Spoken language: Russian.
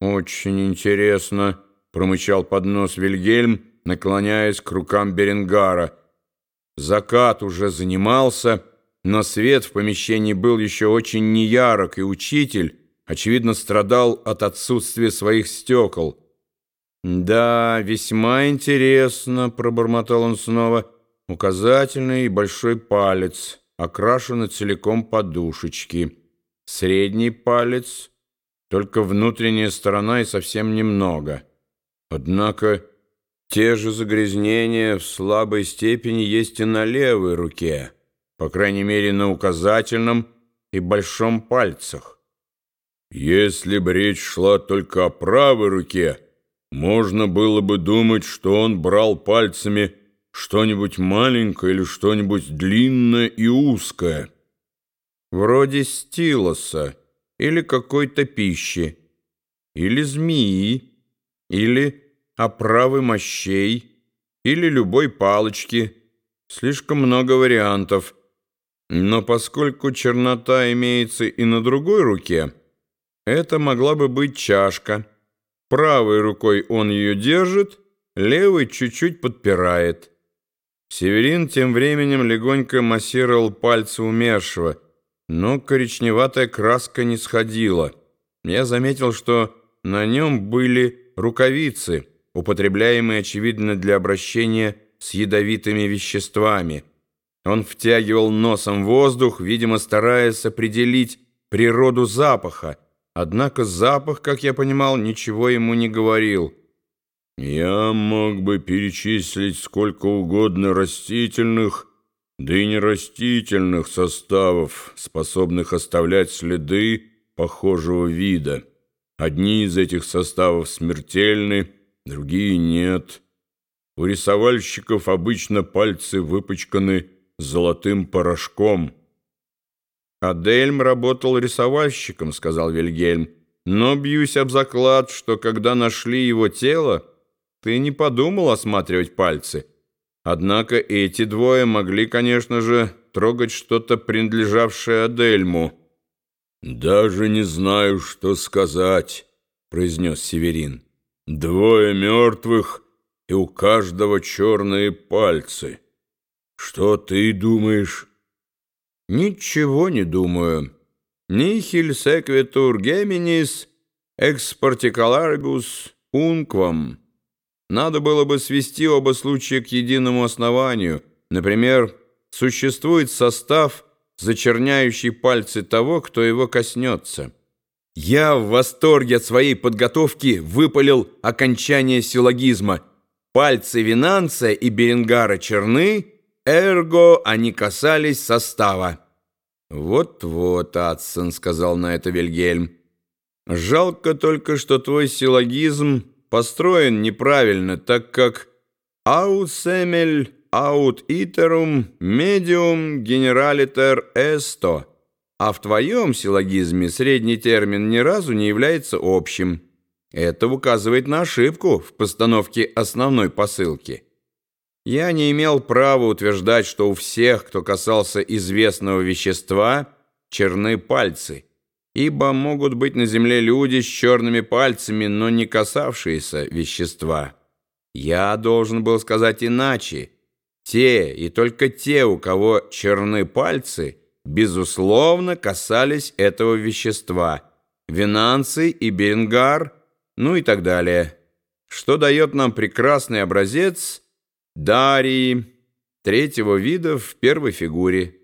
«Очень интересно», — промычал под нос Вильгельм, наклоняясь к рукам Беренгара. Закат уже занимался, но свет в помещении был еще очень неярок, и учитель, очевидно, страдал от отсутствия своих стекол. «Да, весьма интересно», — пробормотал он снова, — «указательный и большой палец, окрашены целиком подушечки, средний палец — только внутренняя сторона и совсем немного. Однако те же загрязнения в слабой степени есть и на левой руке, по крайней мере на указательном и большом пальцах. Если бы речь шла только о правой руке, можно было бы думать, что он брал пальцами что-нибудь маленькое или что-нибудь длинное и узкое. Вроде стилоса или какой-то пищи, или змеи, или оправы мощей, или любой палочки. Слишком много вариантов. Но поскольку чернота имеется и на другой руке, это могла бы быть чашка. Правой рукой он ее держит, левой чуть-чуть подпирает. Северин тем временем легонько массировал пальцы умершего — но коричневатая краска не сходила. Я заметил, что на нем были рукавицы, употребляемые, очевидно, для обращения с ядовитыми веществами. Он втягивал носом воздух, видимо, стараясь определить природу запаха, однако запах, как я понимал, ничего ему не говорил. «Я мог бы перечислить сколько угодно растительных да и нерастительных составов, способных оставлять следы похожего вида. Одни из этих составов смертельны, другие нет. У рисовальщиков обычно пальцы выпачканы золотым порошком. «Адельм работал рисовальщиком», — сказал Вильгельм. «Но бьюсь об заклад, что когда нашли его тело, ты не подумал осматривать пальцы». Однако эти двое могли, конечно же, трогать что-то, принадлежавшее Адельму. «Даже не знаю, что сказать», — произнес Северин. «Двое мертвых, и у каждого черные пальцы. Что ты думаешь?» «Ничего не думаю. Нихиль секвитур геминис экспартикаларгус унквам». Надо было бы свести оба случая к единому основанию. Например, существует состав, зачерняющий пальцы того, кто его коснется. Я в восторге от своей подготовки выпалил окончание силлогизма. Пальцы Винанция и Беренгара черны, эрго они касались состава. «Вот-вот, Адсон», — сказал на это Вильгельм. «Жалко только, что твой силлогизм построен неправильно, так как «aut semel aut iterum medium generaliter esto», а в твоем силлогизме средний термин ни разу не является общим. Это указывает на ошибку в постановке основной посылки. Я не имел права утверждать, что у всех, кто касался известного вещества, черны пальцы – ибо могут быть на земле люди с черными пальцами, но не касавшиеся вещества. Я должен был сказать иначе. Те и только те, у кого черны пальцы, безусловно, касались этого вещества. Винанцы и Бенгар, ну и так далее. Что дает нам прекрасный образец Дарии, третьего вида в первой фигуре.